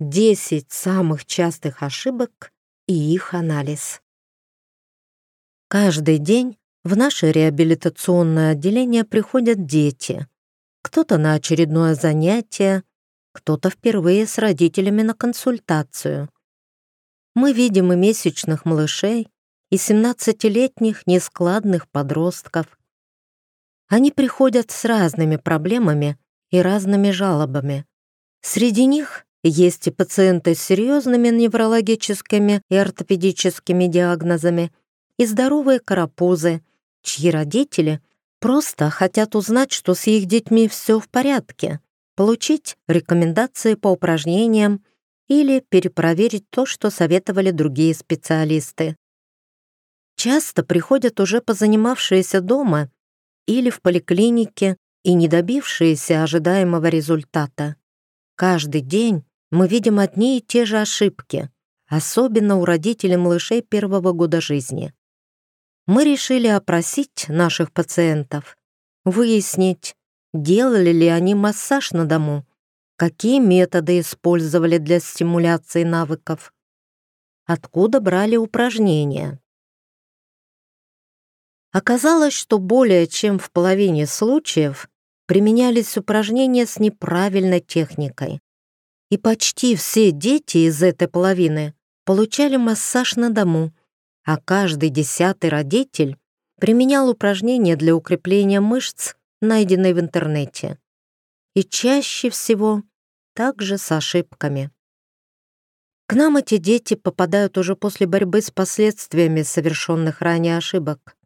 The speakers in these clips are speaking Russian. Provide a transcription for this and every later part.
10 самых частых ошибок и их анализ. Каждый день в наше реабилитационное отделение приходят дети. Кто-то на очередное занятие, кто-то впервые с родителями на консультацию. Мы видим и месячных малышей, и 17-летних нескладных подростков. Они приходят с разными проблемами и разными жалобами. Среди них есть и пациенты с серьезными неврологическими и ортопедическими диагнозами, и здоровые карапузы, чьи родители просто хотят узнать, что с их детьми все в порядке, получить рекомендации по упражнениям или перепроверить то, что советовали другие специалисты. Часто приходят уже позанимавшиеся дома или в поликлинике и не добившиеся ожидаемого результата. Каждый день мы видим одни и те же ошибки, особенно у родителей малышей первого года жизни. Мы решили опросить наших пациентов, выяснить, делали ли они массаж на дому, какие методы использовали для стимуляции навыков, откуда брали упражнения. Оказалось, что более чем в половине случаев применялись упражнения с неправильной техникой. И почти все дети из этой половины получали массаж на дому, а каждый десятый родитель применял упражнения для укрепления мышц, найденные в интернете. И чаще всего также с ошибками. К нам эти дети попадают уже после борьбы с последствиями совершенных ранее ошибок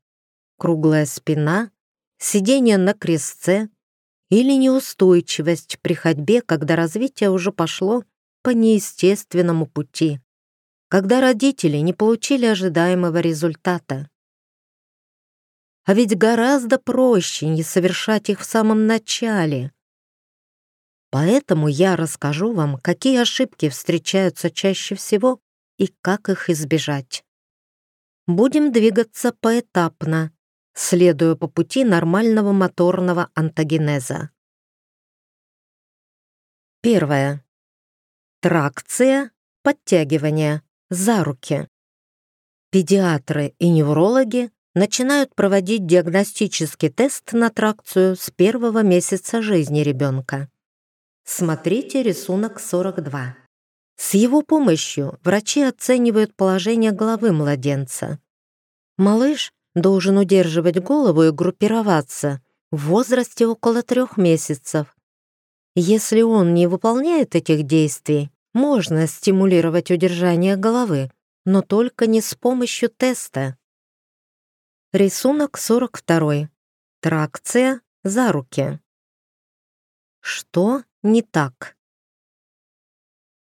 круглая спина, сидение на крестце или неустойчивость при ходьбе, когда развитие уже пошло по неестественному пути, когда родители не получили ожидаемого результата. А ведь гораздо проще не совершать их в самом начале. Поэтому я расскажу вам, какие ошибки встречаются чаще всего и как их избежать. Будем двигаться поэтапно, следуя по пути нормального моторного антогенеза. Первое. Тракция, подтягивание, за руки. Педиатры и неврологи начинают проводить диагностический тест на тракцию с первого месяца жизни ребенка. Смотрите рисунок 42. С его помощью врачи оценивают положение головы младенца. Малыш должен удерживать голову и группироваться в возрасте около трех месяцев. Если он не выполняет этих действий, можно стимулировать удержание головы, но только не с помощью теста. Рисунок 42. Тракция за руки. Что не так?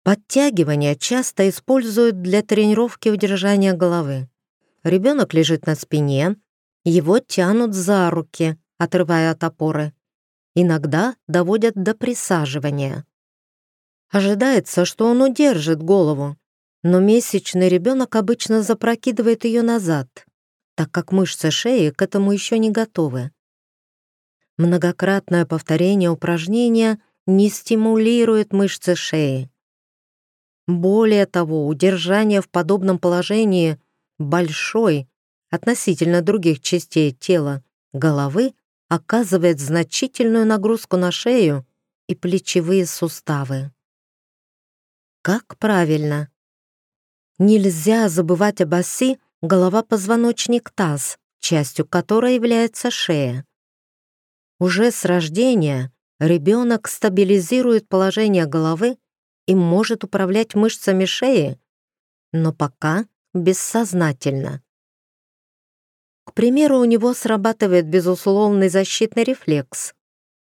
Подтягивания часто используют для тренировки удержания головы. Ребенок лежит на спине, его тянут за руки, отрывая от опоры. Иногда доводят до присаживания. Ожидается, что он удержит голову, но месячный ребенок обычно запрокидывает ее назад, так как мышцы шеи к этому еще не готовы. Многократное повторение упражнения не стимулирует мышцы шеи. Более того, удержание в подобном положении большой, относительно других частей тела, головы, оказывает значительную нагрузку на шею и плечевые суставы. Как правильно? Нельзя забывать об оси голова-позвоночник-таз, частью которой является шея. Уже с рождения ребенок стабилизирует положение головы и может управлять мышцами шеи, но пока бессознательно. К примеру, у него срабатывает безусловный защитный рефлекс.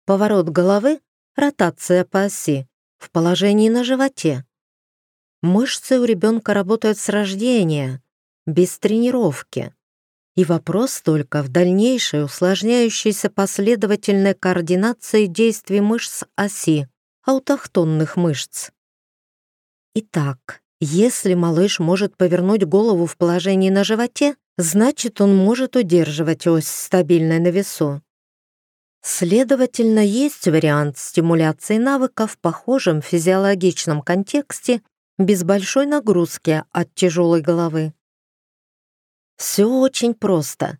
Поворот головы, ротация по оси, в положении на животе. Мышцы у ребенка работают с рождения, без тренировки. И вопрос только в дальнейшей усложняющейся последовательной координации действий мышц оси, аутохтонных мышц. Итак, если малыш может повернуть голову в положении на животе, значит, он может удерживать ось стабильной на весу. Следовательно, есть вариант стимуляции навыков в похожем физиологичном контексте без большой нагрузки от тяжелой головы. Все очень просто.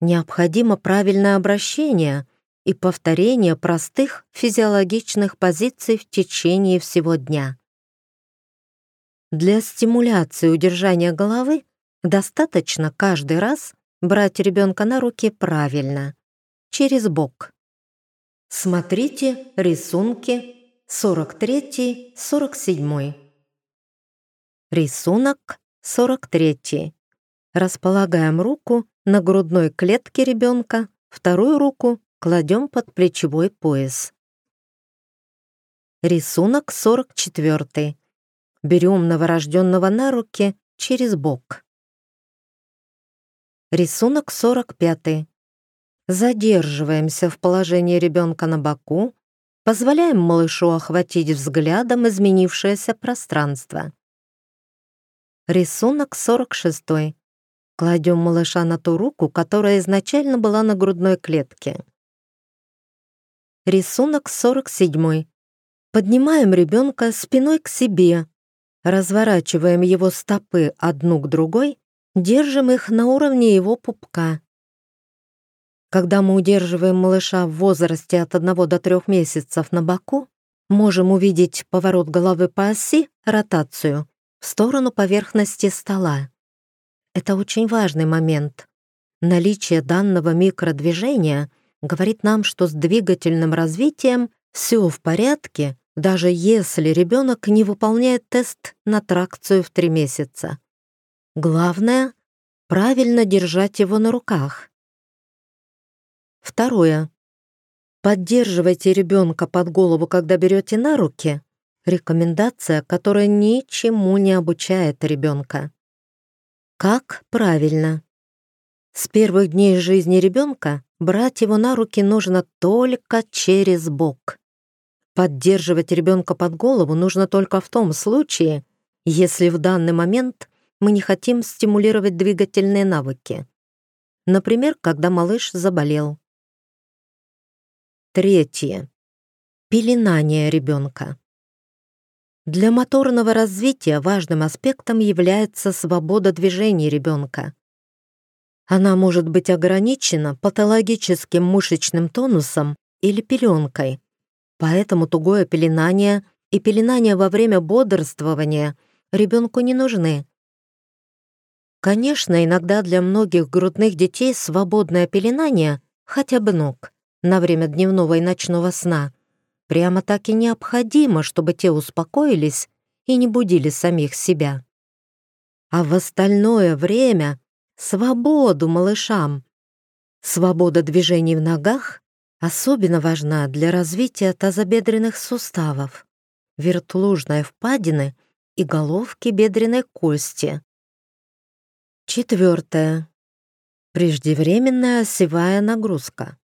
Необходимо правильное обращение и повторение простых физиологичных позиций в течение всего дня. Для стимуляции удержания головы достаточно каждый раз брать ребенка на руки правильно, через бок. Смотрите рисунки 43-47. Рисунок 43. Располагаем руку на грудной клетке ребенка, вторую руку кладем под плечевой пояс. Рисунок 44. Берем новорожденного на руки через бок. Рисунок 45. Задерживаемся в положении ребенка на боку, позволяем малышу охватить взглядом изменившееся пространство. Рисунок 46. Кладем малыша на ту руку, которая изначально была на грудной клетке. Рисунок 47. Поднимаем ребенка спиной к себе, разворачиваем его стопы одну к другой, держим их на уровне его пупка. Когда мы удерживаем малыша в возрасте от 1 до 3 месяцев на боку, можем увидеть поворот головы по оси, ротацию, в сторону поверхности стола. Это очень важный момент. Наличие данного микродвижения говорит нам, что с двигательным развитием все в порядке, даже если ребенок не выполняет тест на тракцию в три месяца. Главное — правильно держать его на руках. Второе. Поддерживайте ребенка под голову, когда берете на руки. Рекомендация, которая ничему не обучает ребенка. Как правильно? С первых дней жизни ребенка брать его на руки нужно только через бок. Поддерживать ребенка под голову нужно только в том случае, если в данный момент мы не хотим стимулировать двигательные навыки. Например, когда малыш заболел. Третье. Пеленание ребенка. Для моторного развития важным аспектом является свобода движений ребенка. Она может быть ограничена патологическим мышечным тонусом или пеленкой, поэтому тугое пеленание и пеленание во время бодрствования ребенку не нужны. Конечно, иногда для многих грудных детей свободное пеленание хотя бы ног на время дневного и ночного сна Прямо так и необходимо, чтобы те успокоились и не будили самих себя. А в остальное время свободу малышам. Свобода движений в ногах особенно важна для развития тазобедренных суставов, вертлужной впадины и головки бедренной кости. Четвертое. Преждевременная осевая нагрузка.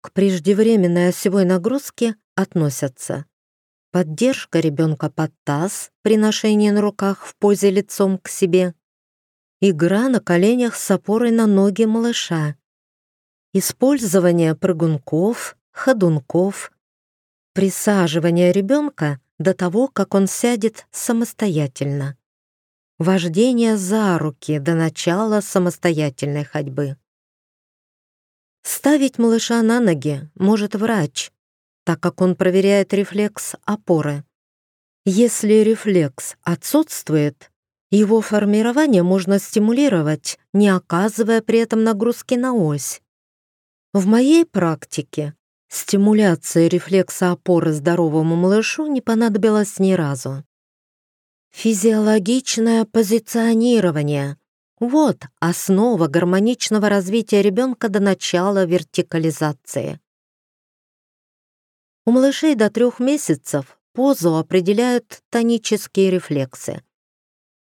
К преждевременной осевой нагрузке относятся поддержка ребенка под таз при ношении на руках в позе лицом к себе, игра на коленях с опорой на ноги малыша, использование прыгунков, ходунков, присаживание ребенка до того, как он сядет самостоятельно, вождение за руки до начала самостоятельной ходьбы. Ставить малыша на ноги может врач, так как он проверяет рефлекс опоры. Если рефлекс отсутствует, его формирование можно стимулировать, не оказывая при этом нагрузки на ось. В моей практике стимуляция рефлекса опоры здоровому малышу не понадобилась ни разу. Физиологичное позиционирование вот основа гармоничного развития ребенка до начала вертикализации. У малышей до трех месяцев позу определяют тонические рефлексы.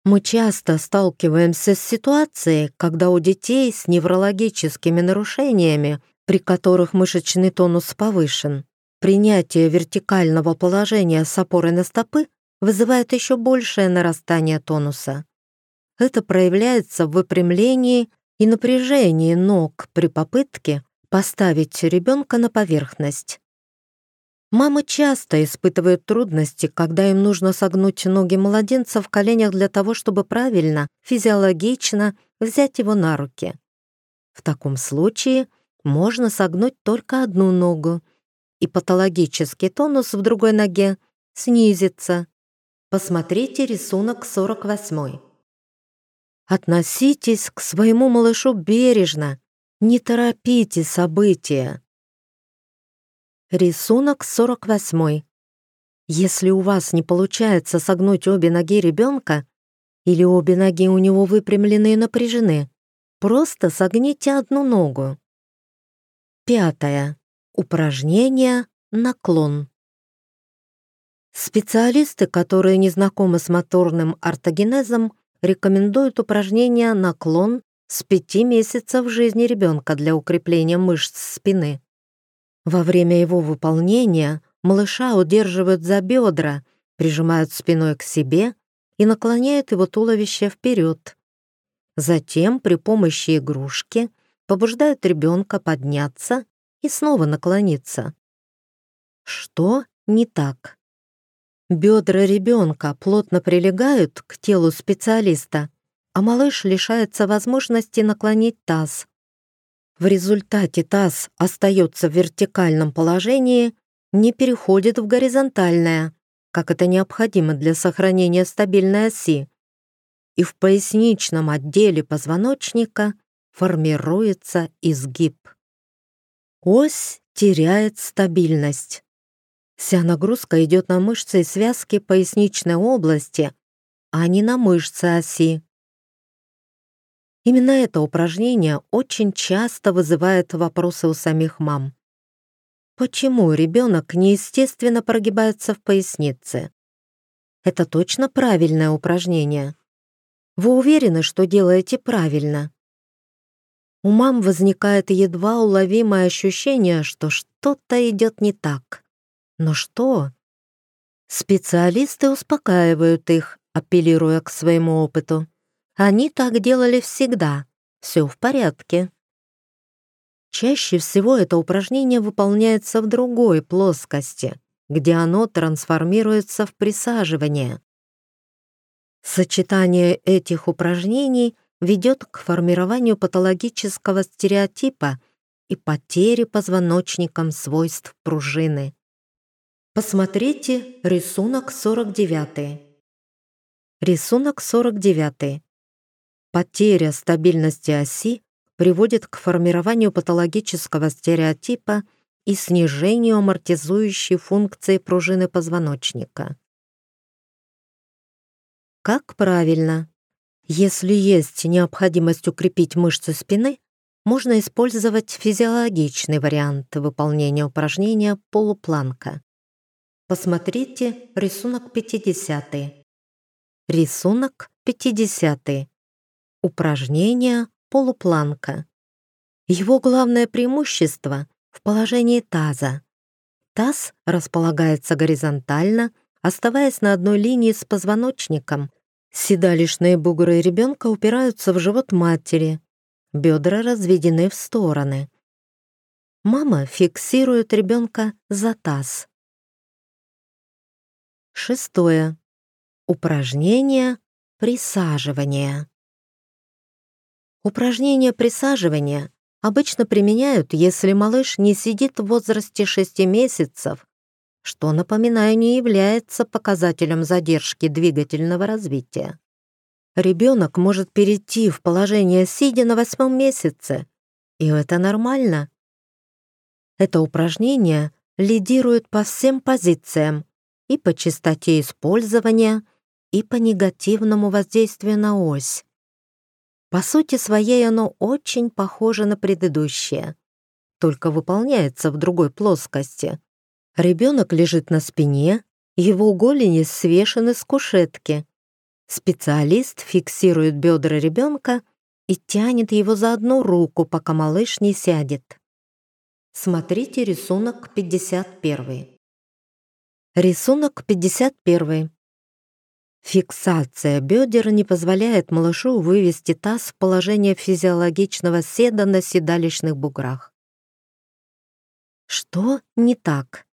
Мы часто сталкиваемся с ситуацией, когда у детей с неврологическими нарушениями, при которых мышечный тонус повышен, принятие вертикального положения с опорой на стопы вызывает еще большее нарастание тонуса. Это проявляется в выпрямлении и напряжении ног при попытке Поставить ребенка на поверхность. Мамы часто испытывают трудности, когда им нужно согнуть ноги младенца в коленях для того, чтобы правильно, физиологично взять его на руки. В таком случае можно согнуть только одну ногу, и патологический тонус в другой ноге снизится. Посмотрите рисунок 48. Относитесь к своему малышу бережно, не торопите события. Рисунок 48. Если у вас не получается согнуть обе ноги ребенка, или обе ноги у него выпрямлены и напряжены, просто согните одну ногу. Пятое. Упражнение «Наклон». Специалисты, которые не знакомы с моторным ортогенезом, рекомендуют упражнение «Наклон» с 5 месяцев жизни ребенка для укрепления мышц спины. Во время его выполнения малыша удерживают за бедра, прижимают спиной к себе и наклоняют его туловище вперед. Затем при помощи игрушки побуждают ребенка подняться и снова наклониться. Что не так? Бедра ребенка плотно прилегают к телу специалиста, а малыш лишается возможности наклонить таз. В результате таз остается в вертикальном положении, не переходит в горизонтальное, как это необходимо для сохранения стабильной оси, и в поясничном отделе позвоночника формируется изгиб. Ось теряет стабильность. Вся нагрузка идет на мышцы и связки поясничной области, а не на мышцы оси. Именно это упражнение очень часто вызывает вопросы у самих мам. Почему ребенок неестественно прогибается в пояснице? Это точно правильное упражнение. Вы уверены, что делаете правильно? У мам возникает едва уловимое ощущение, что что-то идет не так. Но что? Специалисты успокаивают их, апеллируя к своему опыту. Они так делали всегда. Все в порядке. Чаще всего это упражнение выполняется в другой плоскости, где оно трансформируется в присаживание. Сочетание этих упражнений ведет к формированию патологического стереотипа и потере позвоночником свойств пружины. Посмотрите рисунок 49. Рисунок 49. Потеря стабильности оси приводит к формированию патологического стереотипа и снижению амортизующей функции пружины позвоночника. Как правильно? Если есть необходимость укрепить мышцы спины, можно использовать физиологичный вариант выполнения упражнения полупланка. Посмотрите рисунок 50. Рисунок 50. Упражнение полупланка. Его главное преимущество в положении таза. Таз располагается горизонтально, оставаясь на одной линии с позвоночником. Седалищные бугры ребенка упираются в живот матери. Бедра разведены в стороны. Мама фиксирует ребенка за таз. Шестое. Упражнение присаживания. Упражнения присаживания обычно применяют, если малыш не сидит в возрасте 6 месяцев, что, напоминаю, не является показателем задержки двигательного развития. Ребенок может перейти в положение сидя на восьмом месяце, и это нормально. Это упражнение лидирует по всем позициям и по частоте использования, и по негативному воздействию на ось. По сути своей оно очень похоже на предыдущее, только выполняется в другой плоскости. Ребенок лежит на спине, его голени свешены с кушетки. Специалист фиксирует бедра ребенка и тянет его за одну руку, пока малыш не сядет. Смотрите рисунок 51. Рисунок 51. Фиксация бедер не позволяет малышу вывести таз в положение физиологичного седа на седалищных буграх. Что не так?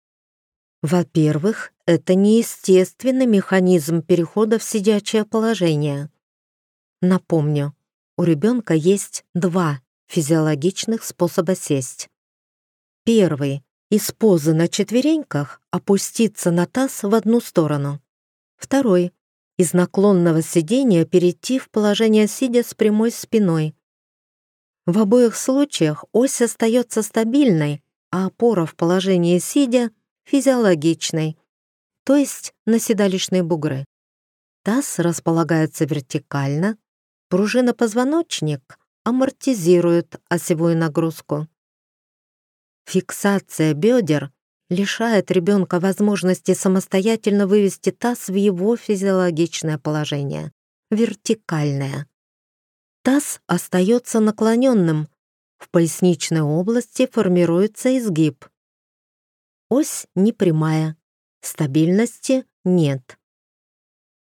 Во-первых, это неестественный механизм перехода в сидячее положение. Напомню, у ребенка есть два физиологичных способа сесть. Первый — из позы на четвереньках опуститься на таз в одну сторону. Второй — из наклонного сидения перейти в положение сидя с прямой спиной. В обоих случаях ось остается стабильной, а опора в положении сидя — физиологичной, то есть на седалищные бугры. Таз располагается вертикально, пружина позвоночник амортизирует осевую нагрузку. Фиксация бедер лишает ребенка возможности самостоятельно вывести таз в его физиологичное положение, вертикальное. Таз остается наклоненным, в поясничной области формируется изгиб. Ось непрямая, стабильности нет.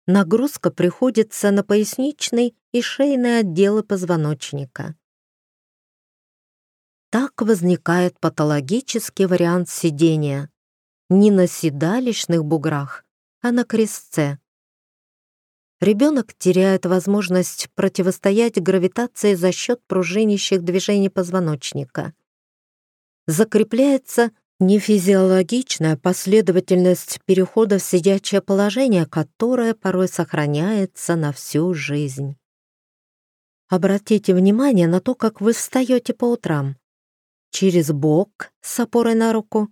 Нагрузка приходится на поясничный и шейные отделы позвоночника. Так возникает патологический вариант сидения. Не на седалищных буграх, а на крестце. Ребенок теряет возможность противостоять гравитации за счет пружинящих движений позвоночника. Закрепляется нефизиологичная последовательность перехода в сидячее положение, которое порой сохраняется на всю жизнь. Обратите внимание на то, как вы встаете по утрам. Через бок с опорой на руку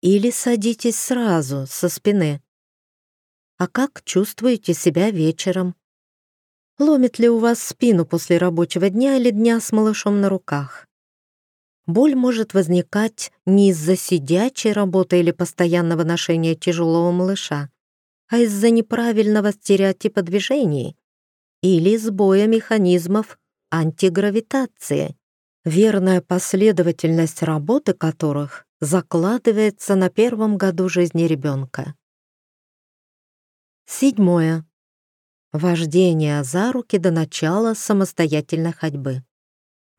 или садитесь сразу со спины. А как чувствуете себя вечером? Ломит ли у вас спину после рабочего дня или дня с малышом на руках? Боль может возникать не из-за сидячей работы или постоянного ношения тяжелого малыша, а из-за неправильного стереотипа движений или сбоя механизмов антигравитации, верная последовательность работы которых закладывается на первом году жизни ребенка. Седьмое. Вождение за руки до начала самостоятельной ходьбы.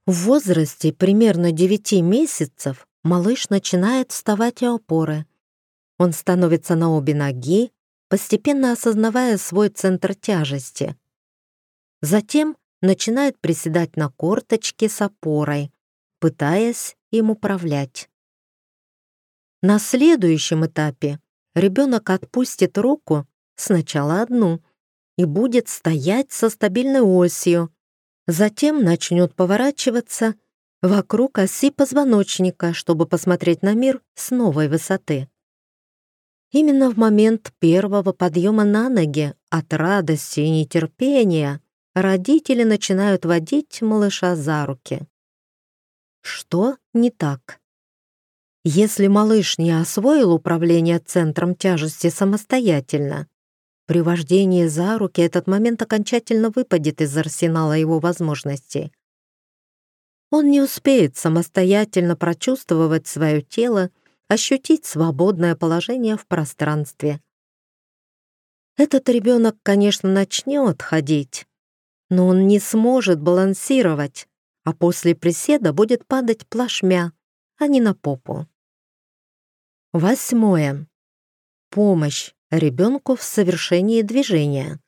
В возрасте примерно 9 месяцев малыш начинает вставать у опоры. Он становится на обе ноги, постепенно осознавая свой центр тяжести. Затем начинает приседать на корточке с опорой, пытаясь им управлять. На следующем этапе ребенок отпустит руку, сначала одну, и будет стоять со стабильной осью, Затем начнет поворачиваться вокруг оси позвоночника, чтобы посмотреть на мир с новой высоты. Именно в момент первого подъема на ноги от радости и нетерпения родители начинают водить малыша за руки. Что не так? Если малыш не освоил управление центром тяжести самостоятельно, при вождении за руки этот момент окончательно выпадет из арсенала его возможностей. Он не успеет самостоятельно прочувствовать свое тело, ощутить свободное положение в пространстве. Этот ребенок, конечно, начнет ходить, но он не сможет балансировать, а после приседа будет падать плашмя, а не на попу. Восьмое. Помощь ребенку в совершении движения.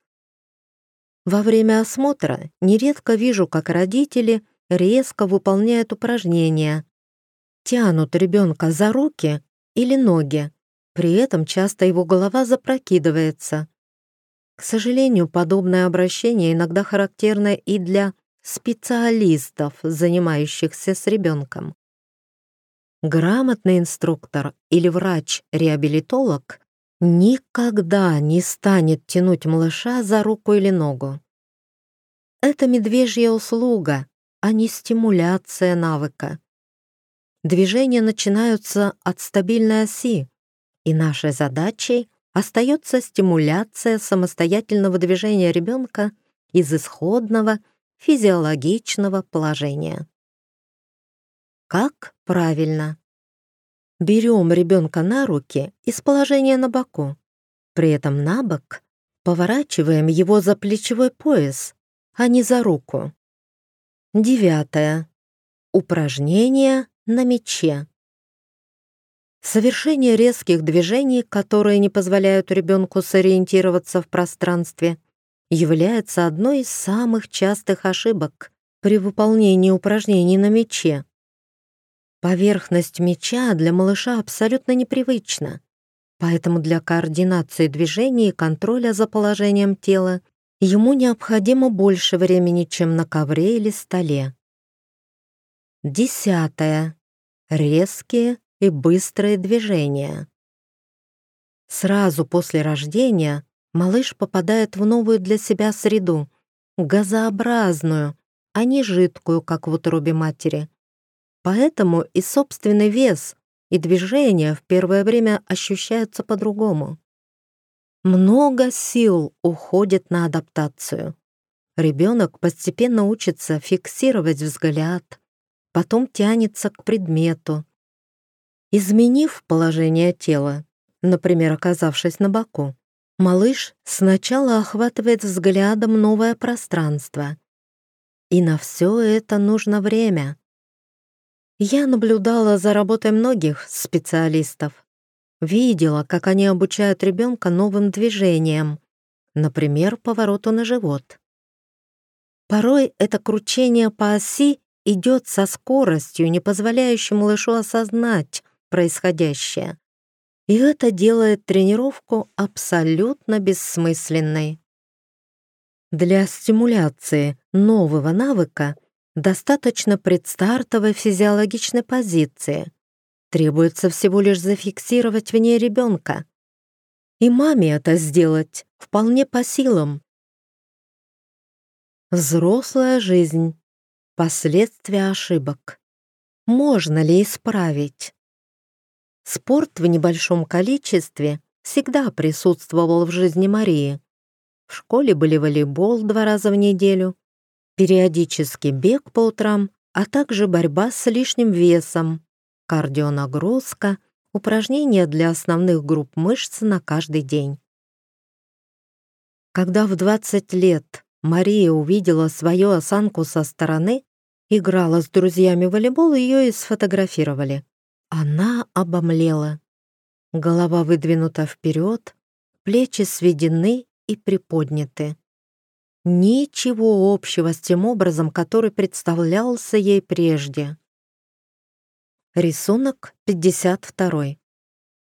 Во время осмотра нередко вижу, как родители резко выполняют упражнения, тянут ребенка за руки или ноги, при этом часто его голова запрокидывается. К сожалению, подобное обращение иногда характерно и для специалистов, занимающихся с ребенком. Грамотный инструктор или врач-реабилитолог никогда не станет тянуть малыша за руку или ногу. Это медвежья услуга, а не стимуляция навыка. Движения начинаются от стабильной оси, и нашей задачей остается стимуляция самостоятельного движения ребенка из исходного физиологичного положения. Как правильно? Берем ребенка на руки из положения на боку. При этом на бок поворачиваем его за плечевой пояс, а не за руку. Девятое. Упражнение на мече. Совершение резких движений, которые не позволяют ребенку сориентироваться в пространстве, является одной из самых частых ошибок при выполнении упражнений на мече. Поверхность меча для малыша абсолютно непривычна, поэтому для координации движений и контроля за положением тела ему необходимо больше времени, чем на ковре или столе. Десятое. Резкие и быстрые движения. Сразу после рождения малыш попадает в новую для себя среду, газообразную, а не жидкую, как в утробе матери. Поэтому и собственный вес, и движения в первое время ощущаются по-другому. Много сил уходит на адаптацию. Ребенок постепенно учится фиксировать взгляд, потом тянется к предмету. Изменив положение тела, например, оказавшись на боку, малыш сначала охватывает взглядом новое пространство. И на все это нужно время. Я наблюдала за работой многих специалистов видела, как они обучают ребенка новым движениям, например, повороту на живот. Порой это кручение по оси идет со скоростью, не позволяющей малышу осознать происходящее. И это делает тренировку абсолютно бессмысленной. Для стимуляции нового навыка достаточно предстартовой физиологичной позиции, Требуется всего лишь зафиксировать в ней ребенка. И маме это сделать вполне по силам. Взрослая жизнь. Последствия ошибок. Можно ли исправить? Спорт в небольшом количестве всегда присутствовал в жизни Марии. В школе были волейбол два раза в неделю, периодически бег по утрам, а также борьба с лишним весом, кардионагрузка, упражнения для основных групп мышц на каждый день. Когда в 20 лет Мария увидела свою осанку со стороны, играла с друзьями в волейбол, ее и сфотографировали. Она обомлела. Голова выдвинута вперед, плечи сведены и приподняты. Ничего общего с тем образом, который представлялся ей прежде. Рисунок 52.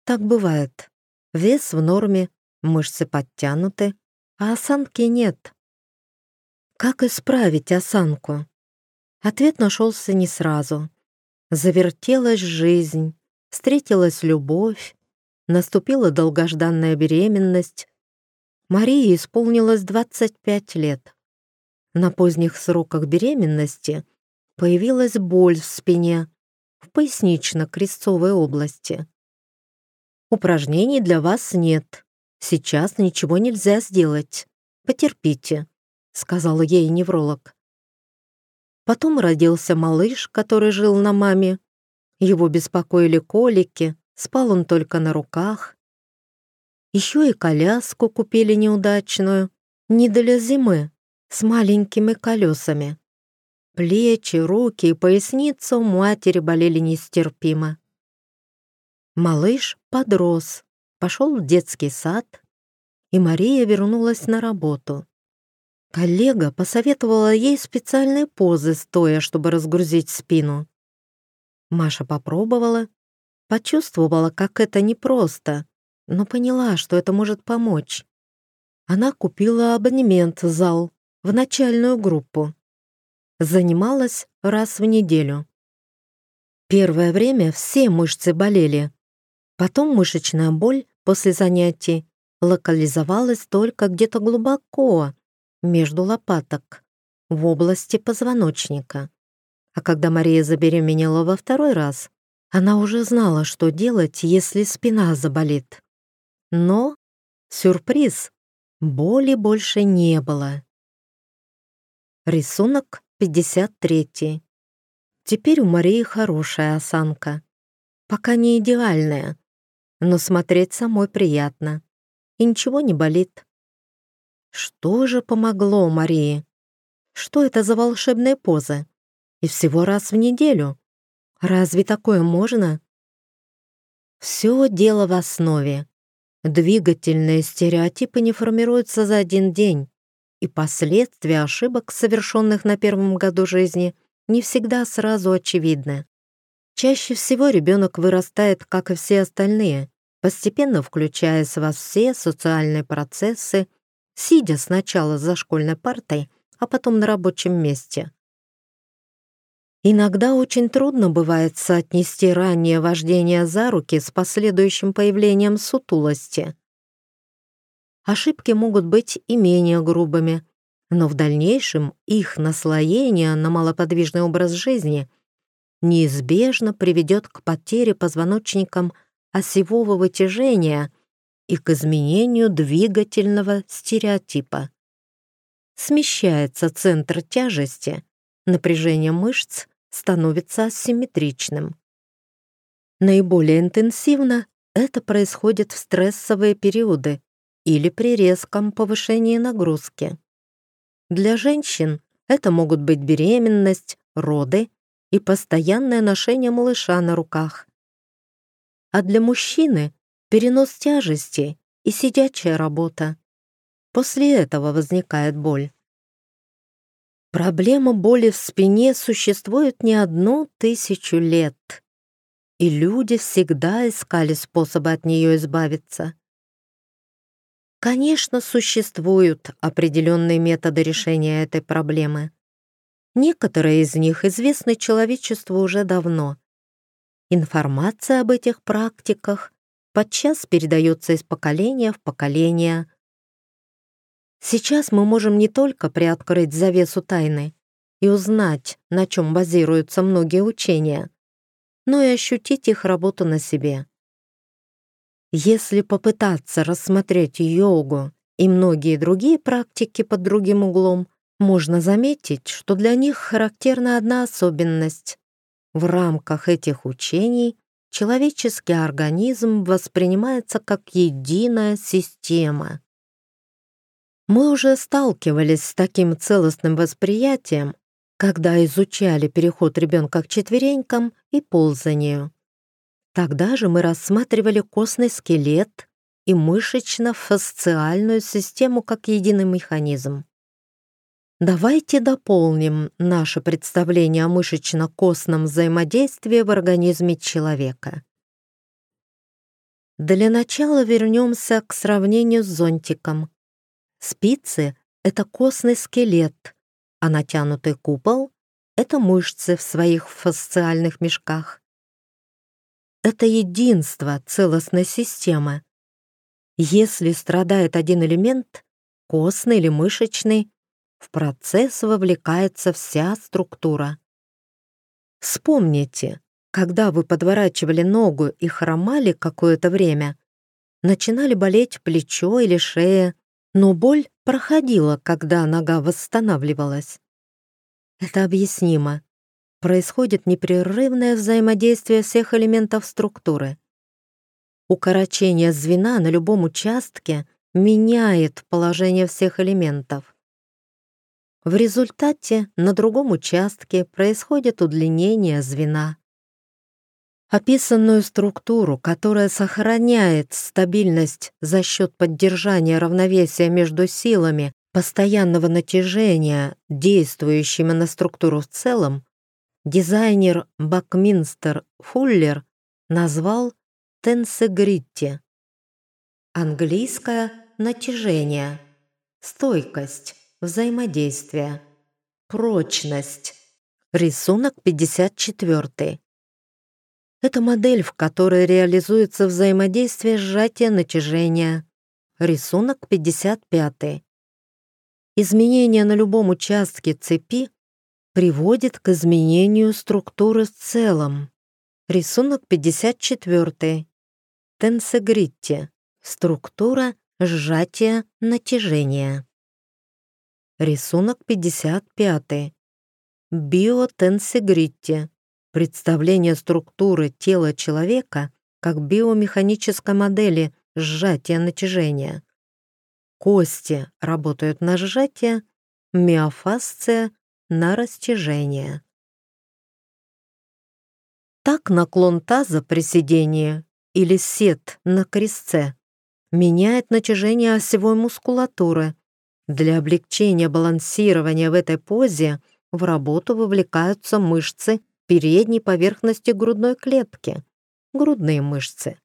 Так бывает. Вес в норме, мышцы подтянуты, а осанки нет. Как исправить осанку? Ответ нашелся не сразу. Завертелась жизнь, встретилась любовь, наступила долгожданная беременность. Марии исполнилось 25 лет. На поздних сроках беременности появилась боль в спине, в пояснично-крестцовой области. Упражнений для вас нет. Сейчас ничего нельзя сделать. Потерпите, сказала ей невролог. Потом родился малыш, который жил на маме. Его беспокоили колики, спал он только на руках. Еще и коляску купили неудачную, не для зимы, с маленькими колесами. Плечи, руки и поясница у матери болели нестерпимо. Малыш подрос, пошел в детский сад, и Мария вернулась на работу. Коллега посоветовала ей специальные позы стоя, чтобы разгрузить спину. Маша попробовала, почувствовала, как это непросто, но поняла, что это может помочь. Она купила абонемент в зал, в начальную группу. Занималась раз в неделю. Первое время все мышцы болели. Потом мышечная боль после занятий локализовалась только где-то глубоко, между лопаток, в области позвоночника. А когда Мария забеременела во второй раз, она уже знала, что делать, если спина заболит. Но, сюрприз, боли больше не было. Рисунок 53. Теперь у Марии хорошая осанка. Пока не идеальная, но смотреть самой приятно. И ничего не болит. Что же помогло Марии? Что это за волшебные позы? И всего раз в неделю. Разве такое можно? Все дело в основе. Двигательные стереотипы не формируются за один день, и последствия ошибок, совершенных на первом году жизни, не всегда сразу очевидны. Чаще всего ребенок вырастает, как и все остальные, постепенно включаясь во все социальные процессы, сидя сначала за школьной партой, а потом на рабочем месте. Иногда очень трудно бывает соотнести раннее вождение за руки с последующим появлением сутулости. Ошибки могут быть и менее грубыми, но в дальнейшем их наслоение на малоподвижный образ жизни неизбежно приведет к потере позвоночником осевого вытяжения и к изменению двигательного стереотипа. Смещается центр тяжести, напряжение мышц становится асимметричным. Наиболее интенсивно это происходит в стрессовые периоды или при резком повышении нагрузки. Для женщин это могут быть беременность, роды и постоянное ношение малыша на руках. А для мужчины перенос тяжести и сидячая работа. После этого возникает боль. Проблема боли в спине существует не одну тысячу лет, и люди всегда искали способы от нее избавиться. Конечно, существуют определенные методы решения этой проблемы. Некоторые из них известны человечеству уже давно. Информация об этих практиках подчас передается из поколения в поколение, Сейчас мы можем не только приоткрыть завесу тайны и узнать, на чем базируются многие учения, но и ощутить их работу на себе. Если попытаться рассмотреть йогу и многие другие практики под другим углом, можно заметить, что для них характерна одна особенность. В рамках этих учений человеческий организм воспринимается как единая система. Мы уже сталкивались с таким целостным восприятием, когда изучали переход ребенка к четверенькам и ползанию. Тогда же мы рассматривали костный скелет и мышечно-фасциальную систему как единый механизм. Давайте дополним наше представление о мышечно-костном взаимодействии в организме человека. Для начала вернемся к сравнению с зонтиком. Спицы — это костный скелет, а натянутый купол — это мышцы в своих фасциальных мешках. Это единство целостной системы. Если страдает один элемент, костный или мышечный, в процесс вовлекается вся структура. Вспомните, когда вы подворачивали ногу и хромали какое-то время, начинали болеть плечо или шея, но боль проходила, когда нога восстанавливалась. Это объяснимо. Происходит непрерывное взаимодействие всех элементов структуры. Укорочение звена на любом участке меняет положение всех элементов. В результате на другом участке происходит удлинение звена. Описанную структуру, которая сохраняет стабильность за счет поддержания равновесия между силами постоянного натяжения, действующими на структуру в целом, дизайнер Бакминстер Фуллер назвал тенсегритти. Английское натяжение, стойкость, взаимодействие, прочность. Рисунок 54. Это модель, в которой реализуется взаимодействие сжатия-натяжения. Рисунок 55. Изменение на любом участке цепи приводит к изменению структуры в целом. Рисунок 54. Тенсегритти. Структура сжатия натяжения. Рисунок 55. Биотенсегритти представление структуры тела человека как биомеханической модели сжатия натяжения. Кости работают на сжатие, миофасция — на растяжение. Так наклон таза при сидении или сет на крестце меняет натяжение осевой мускулатуры. Для облегчения балансирования в этой позе в работу вовлекаются мышцы передней поверхности грудной клетки, грудные мышцы.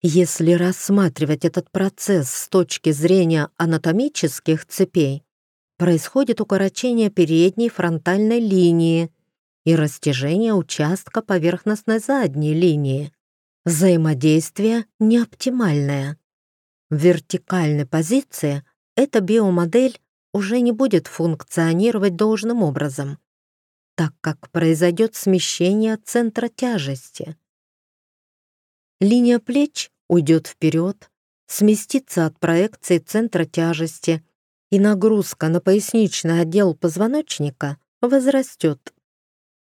Если рассматривать этот процесс с точки зрения анатомических цепей, происходит укорочение передней фронтальной линии и растяжение участка поверхностной задней линии. Взаимодействие неоптимальное. В вертикальной позиции эта биомодель уже не будет функционировать должным образом, так как произойдет смещение центра тяжести. Линия плеч уйдет вперед, сместится от проекции центра тяжести, и нагрузка на поясничный отдел позвоночника возрастет.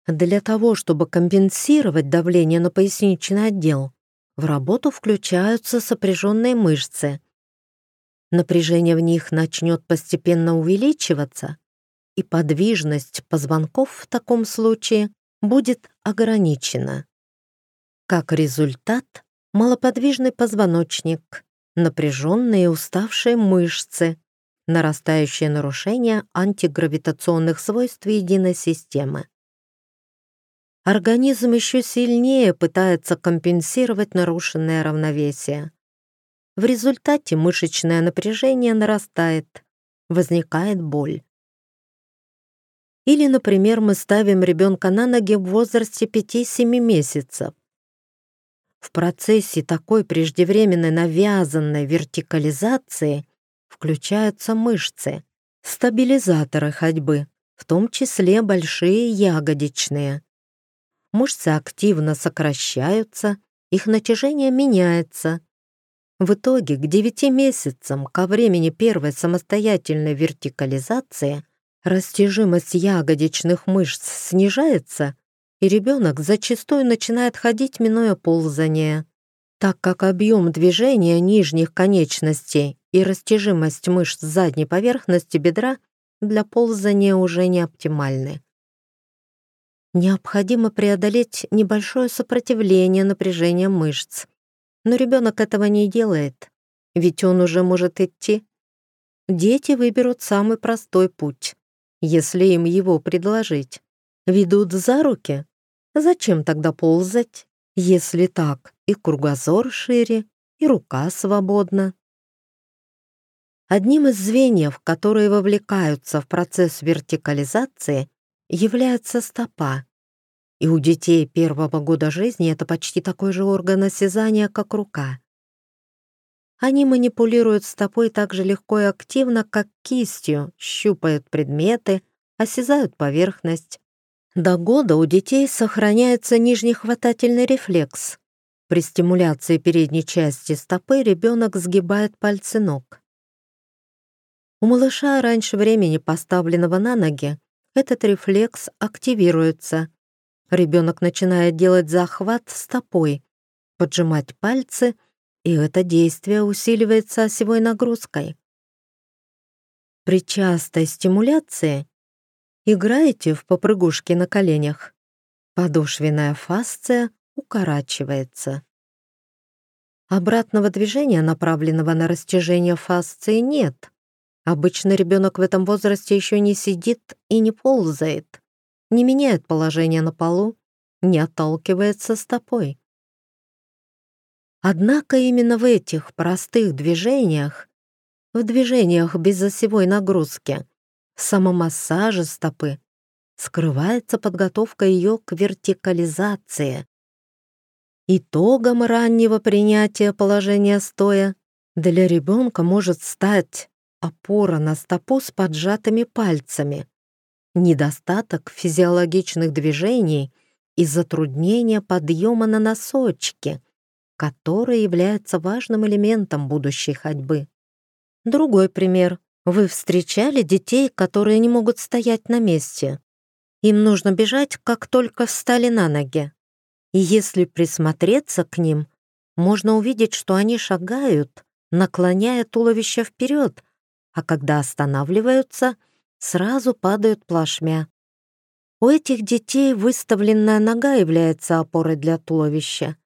Для того, чтобы компенсировать давление на поясничный отдел, в работу включаются сопряженные мышцы. Напряжение в них начнет постепенно увеличиваться, и подвижность позвонков в таком случае будет ограничена. Как результат, малоподвижный позвоночник, напряженные и уставшие мышцы, нарастающее нарушение антигравитационных свойств единой системы организм еще сильнее пытается компенсировать нарушенное равновесие. В результате мышечное напряжение нарастает, возникает боль. Или, например, мы ставим ребенка на ноги в возрасте 5-7 месяцев. В процессе такой преждевременной навязанной вертикализации включаются мышцы, стабилизаторы ходьбы, в том числе большие ягодичные мышцы активно сокращаются, их натяжение меняется. В итоге к 9 месяцам, ко времени первой самостоятельной вертикализации, растяжимость ягодичных мышц снижается, и ребенок зачастую начинает ходить, минуя ползание. Так как объем движения нижних конечностей и растяжимость мышц задней поверхности бедра для ползания уже не оптимальны. Необходимо преодолеть небольшое сопротивление напряжения мышц. Но ребенок этого не делает, ведь он уже может идти. Дети выберут самый простой путь, если им его предложить. Ведут за руки. Зачем тогда ползать, если так и кругозор шире, и рука свободна? Одним из звеньев, которые вовлекаются в процесс вертикализации, является стопа. И у детей первого года жизни это почти такой же орган осязания, как рука. Они манипулируют стопой так же легко и активно, как кистью, щупают предметы, осязают поверхность. До года у детей сохраняется нижний хватательный рефлекс. При стимуляции передней части стопы ребенок сгибает пальцы ног. У малыша раньше времени, поставленного на ноги, этот рефлекс активируется. Ребенок начинает делать захват стопой, поджимать пальцы, и это действие усиливается осевой нагрузкой. При частой стимуляции играете в попрыгушки на коленях. Подошвенная фасция укорачивается. Обратного движения, направленного на растяжение фасции, нет. Обычно ребенок в этом возрасте еще не сидит и не ползает, не меняет положение на полу, не отталкивается стопой. Однако именно в этих простых движениях, в движениях без осевой нагрузки, в самомассаже стопы, скрывается подготовка ее к вертикализации. Итогом раннего принятия положения стоя для ребенка может стать опора на стопу с поджатыми пальцами, недостаток физиологичных движений и затруднение подъема на носочки, который является важным элементом будущей ходьбы. Другой пример. Вы встречали детей, которые не могут стоять на месте. Им нужно бежать, как только встали на ноги. И если присмотреться к ним, можно увидеть, что они шагают, наклоняя туловище вперед, а когда останавливаются, сразу падают плашмя. У этих детей выставленная нога является опорой для туловища.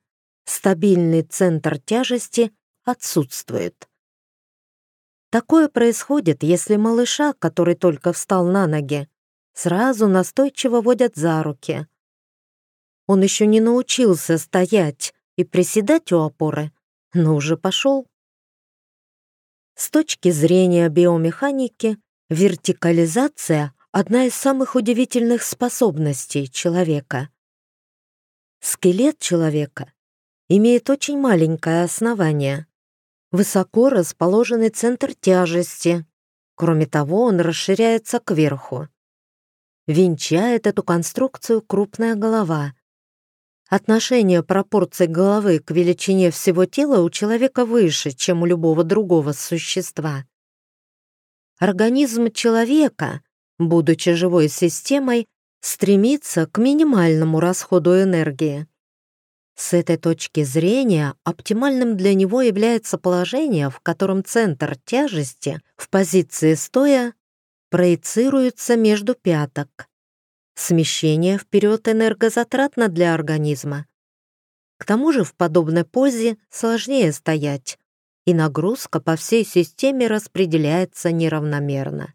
Стабильный центр тяжести отсутствует. Такое происходит, если малыша, который только встал на ноги, сразу настойчиво водят за руки. Он еще не научился стоять и приседать у опоры, но уже пошел. С точки зрения биомеханики, вертикализация — одна из самых удивительных способностей человека. Скелет человека имеет очень маленькое основание, высоко расположенный центр тяжести. Кроме того, он расширяется кверху. Венчает эту конструкцию крупная голова. Отношение пропорций головы к величине всего тела у человека выше, чем у любого другого существа. Организм человека, будучи живой системой, стремится к минимальному расходу энергии. С этой точки зрения оптимальным для него является положение, в котором центр тяжести в позиции стоя проецируется между пяток. Смещение вперед энергозатратно для организма. К тому же в подобной позе сложнее стоять, и нагрузка по всей системе распределяется неравномерно.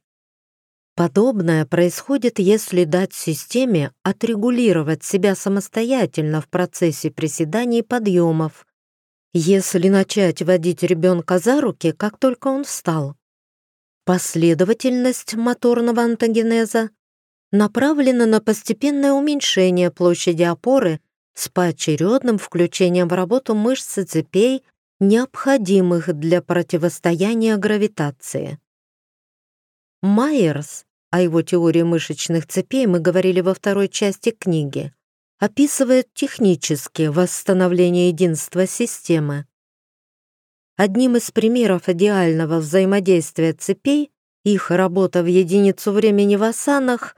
Подобное происходит, если дать системе отрегулировать себя самостоятельно в процессе приседаний и подъемов, если начать водить ребенка за руки, как только он встал. Последовательность моторного антогенеза направлена на постепенное уменьшение площади опоры с поочередным включением в работу мышц и цепей, необходимых для противостояния гравитации. Майерс о его теории мышечных цепей мы говорили во второй части книги, описывает технически восстановление единства системы. Одним из примеров идеального взаимодействия цепей их работа в единицу времени в асанах,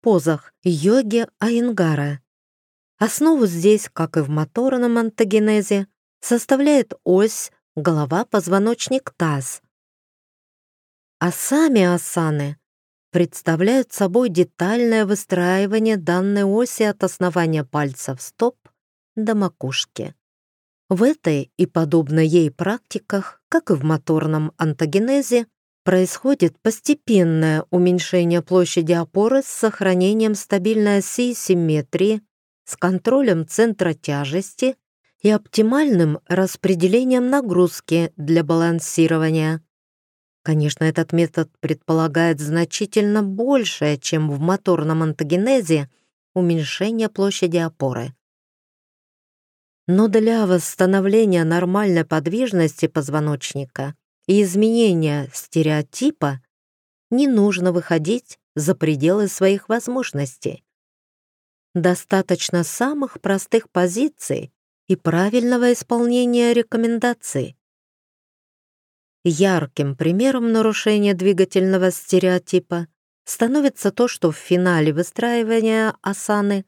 позах йоги Айнгара. Основу здесь, как и в моторном антогенезе, составляет ось голова, позвоночник, таз. А сами асаны представляют собой детальное выстраивание данной оси от основания пальцев стоп до макушки. В этой и подобной ей практиках, как и в моторном антогенезе, происходит постепенное уменьшение площади опоры с сохранением стабильной оси симметрии, с контролем центра тяжести и оптимальным распределением нагрузки для балансирования. Конечно, этот метод предполагает значительно большее, чем в моторном антогенезе, уменьшение площади опоры. Но для восстановления нормальной подвижности позвоночника и изменения стереотипа не нужно выходить за пределы своих возможностей. Достаточно самых простых позиций и правильного исполнения рекомендаций. Ярким примером нарушения двигательного стереотипа становится то, что в финале выстраивания асаны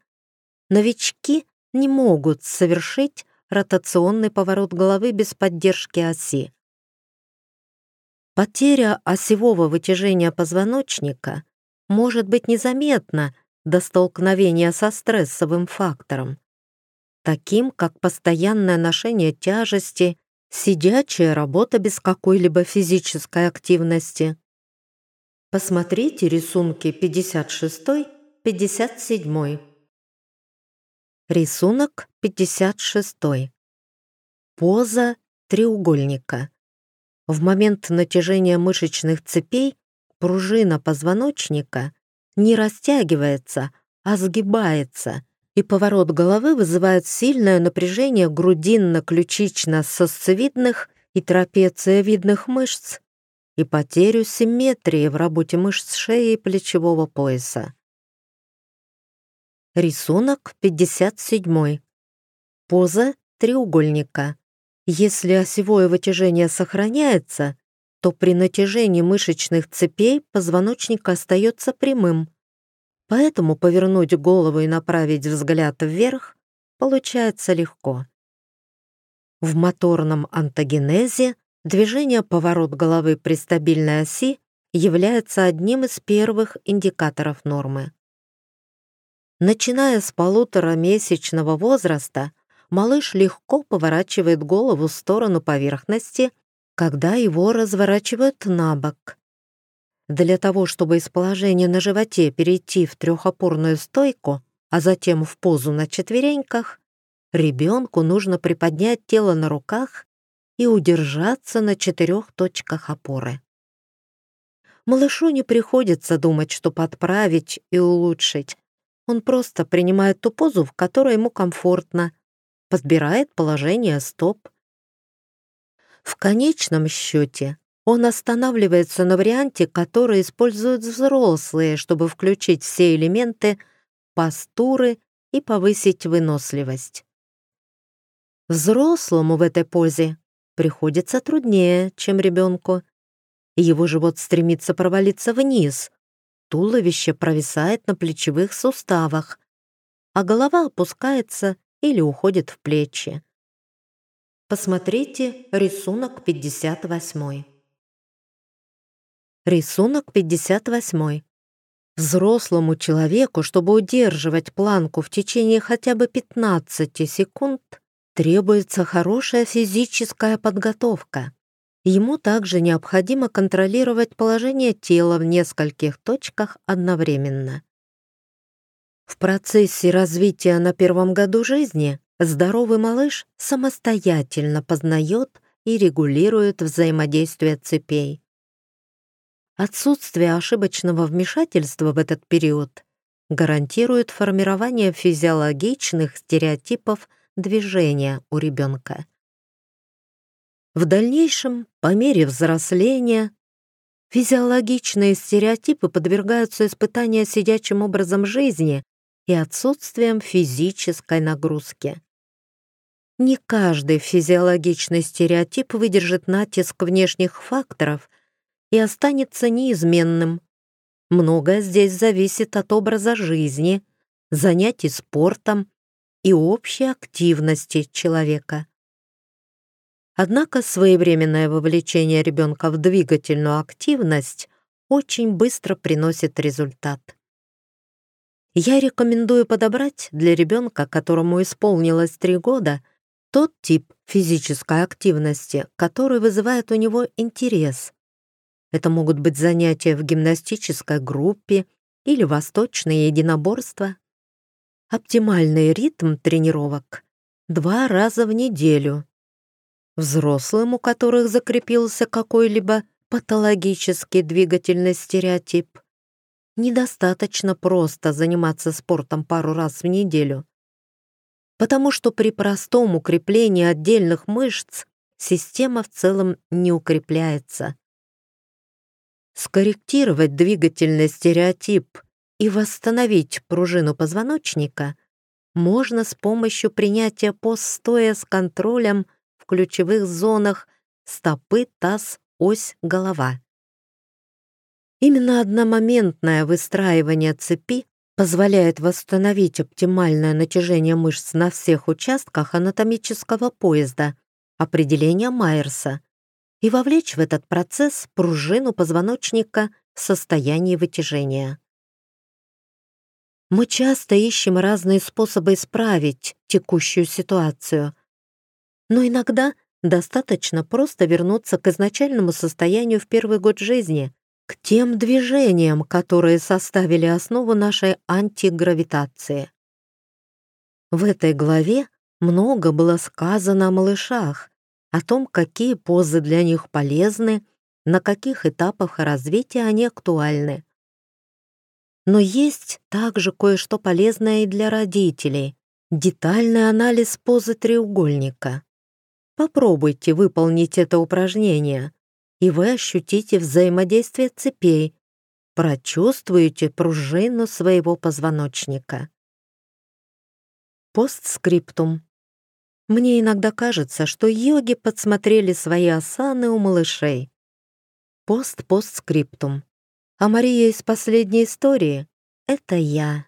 новички не могут совершить ротационный поворот головы без поддержки оси. Потеря осевого вытяжения позвоночника может быть незаметна до столкновения со стрессовым фактором, таким как постоянное ношение тяжести Сидячая работа без какой-либо физической активности. Посмотрите рисунки 56-57. Рисунок 56. Поза треугольника. В момент натяжения мышечных цепей пружина позвоночника не растягивается, а сгибается, и поворот головы вызывает сильное напряжение грудинно-ключично-сосцевидных и трапециевидных мышц и потерю симметрии в работе мышц шеи и плечевого пояса. Рисунок 57. Поза треугольника. Если осевое вытяжение сохраняется, то при натяжении мышечных цепей позвоночник остается прямым, Поэтому повернуть голову и направить взгляд вверх получается легко. В моторном антогенезе движение поворот головы при стабильной оси является одним из первых индикаторов нормы. Начиная с полуторамесячного возраста, малыш легко поворачивает голову в сторону поверхности, когда его разворачивают на бок. Для того, чтобы из положения на животе перейти в трехопорную стойку, а затем в позу на четвереньках, ребенку нужно приподнять тело на руках и удержаться на четырех точках опоры. Малышу не приходится думать, что подправить и улучшить. Он просто принимает ту позу, в которой ему комфортно, подбирает положение стоп. В конечном счете он останавливается на варианте, который используют взрослые, чтобы включить все элементы постуры и повысить выносливость. Взрослому в этой позе приходится труднее, чем ребенку. Его живот стремится провалиться вниз, туловище провисает на плечевых суставах, а голова опускается или уходит в плечи. Посмотрите рисунок 58. Рисунок 58. Взрослому человеку, чтобы удерживать планку в течение хотя бы 15 секунд, требуется хорошая физическая подготовка. Ему также необходимо контролировать положение тела в нескольких точках одновременно. В процессе развития на первом году жизни здоровый малыш самостоятельно познает и регулирует взаимодействие цепей. Отсутствие ошибочного вмешательства в этот период гарантирует формирование физиологичных стереотипов движения у ребенка. В дальнейшем, по мере взросления, физиологичные стереотипы подвергаются испытанию сидячим образом жизни и отсутствием физической нагрузки. Не каждый физиологичный стереотип выдержит натиск внешних факторов и останется неизменным. Многое здесь зависит от образа жизни, занятий спортом и общей активности человека. Однако своевременное вовлечение ребенка в двигательную активность очень быстро приносит результат. Я рекомендую подобрать для ребенка, которому исполнилось 3 года, тот тип физической активности, который вызывает у него интерес. Это могут быть занятия в гимнастической группе или восточные единоборства. Оптимальный ритм тренировок — два раза в неделю Взрослым, у которых закрепился какой-либо патологический двигательный стереотип, недостаточно просто заниматься спортом пару раз в неделю, потому что при простом укреплении отдельных мышц система в целом не укрепляется. Скорректировать двигательный стереотип и восстановить пружину позвоночника можно с помощью принятия пост стоя с контролем в ключевых зонах стопы, таз, ось, голова. Именно одномоментное выстраивание цепи позволяет восстановить оптимальное натяжение мышц на всех участках анатомического поезда, определения Майерса, и вовлечь в этот процесс пружину позвоночника в состоянии вытяжения. Мы часто ищем разные способы исправить текущую ситуацию, но иногда достаточно просто вернуться к изначальному состоянию в первый год жизни, к тем движениям, которые составили основу нашей антигравитации. В этой главе много было сказано о малышах, о том, какие позы для них полезны, на каких этапах развития они актуальны. Но есть также кое-что полезное и для родителей. Детальный анализ позы треугольника. Попробуйте выполнить это упражнение, и вы ощутите взаимодействие цепей, прочувствуете пружину своего позвоночника. Постскриптум. Мне иногда кажется, что йоги подсмотрели свои асаны у малышей. Пост-постскриптум. А Мария из последней истории — это я.